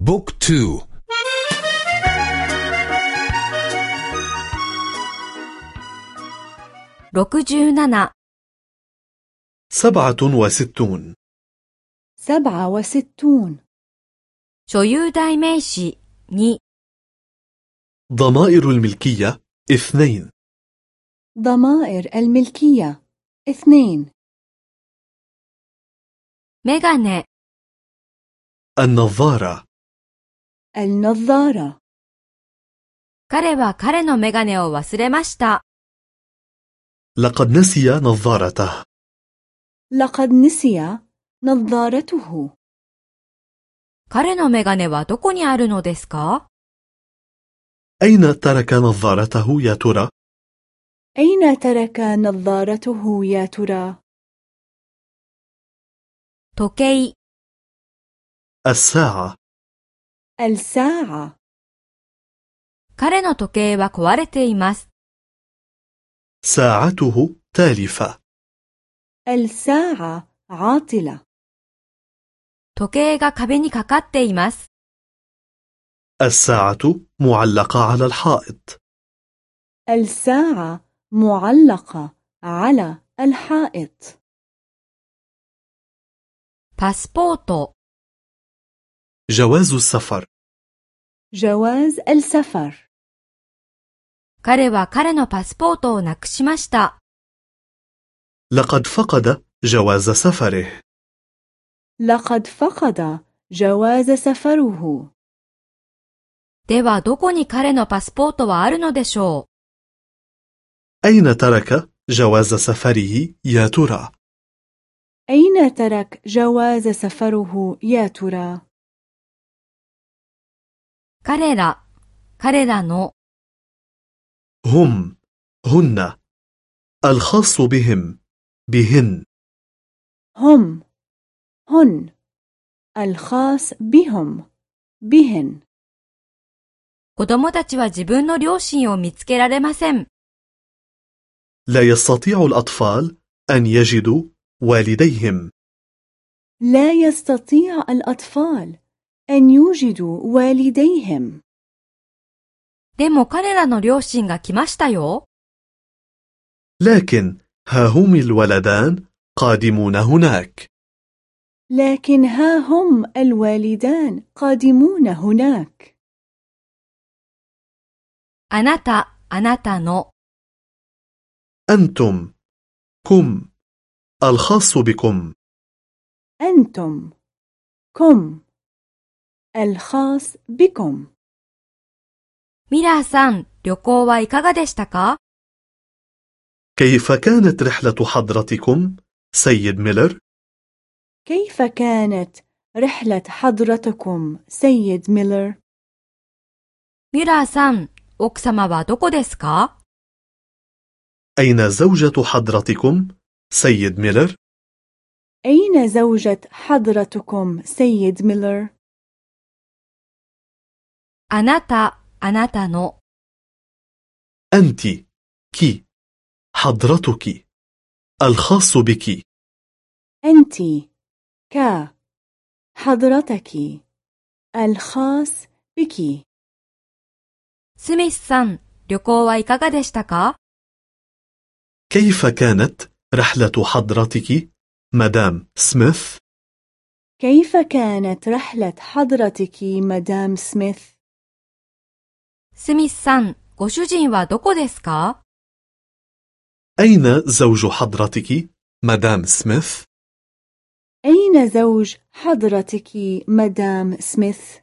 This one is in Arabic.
book2. 六十七 سبعة وستون. سبعة وستون. 所有代名詞 二 ضمائر الملكية اثنين. ضمائر الملكية اثنين. ميغاني النظارة. النظارة 彼は彼のメガネを忘れました لقد نسي نظارته لقد نسي نظارته 彼のメガネはどこにあるのですか أين ترك نظارته يا ترى؟ أين ترك نظارته يا ترى؟ 時計 الساعة الساعة 彼の時計は壊れています ساعته تالفة الساعة عاطلة 時計が壁にかかっています الساعة معلقة على الحائط الساعة معلقة على الحائط パスポート جواز السفر جواز السفر 彼は彼のパスポートをなくしました لقد فقد جواز سفره لقد فقد جواز سفره ではどこに彼のパスポートはあるのでしょう أين ترك جواز سفره يا ترى؟ أين ترك جواز سفره يا ترى؟ 彼ら、彼らの هم هن الخاص بهم بهن هم هن الخاص بهم بهن 子供たちは自分の両親を見つけられません。 لا يستطيع الأطفال أن يجدوا والديهم لا يستطيع الأطفال أن يوجدوا والديهم でも彼らの両親が来ましたよ。 لكن ها هم الولدان قادمون هناك لكن ها هم الوالدان قادمون هناك あなた、あなたの أنتم كم الخاص بكم أنتم كم الخاص بكم ミラーさん、旅行はいかがでしたか كيف كانت رحلة حضرتكم سيد ميلر؟ كيف كانت رحلة حضرتكم سيد ميلر؟ ミラーさん、奥様はどこですか أين زوجة حضرتكم سيد ميلر؟ أين زوجة حضرتكم سيد ميلر؟ あなた、あなたの أنت كي حضرتك الخاص بك أنت ك حضرتك الخاص بك スミスさん、旅行はいかがでしたか كيف كانت رحلة حضرتك مدام سميث؟ كيف كانت رحلة حضرتك مدام سميث؟ スミスさん、ご主人はどこですか أين زوج حضرتك مدام سميث؟ أين زوج حضرتك مدام سميث؟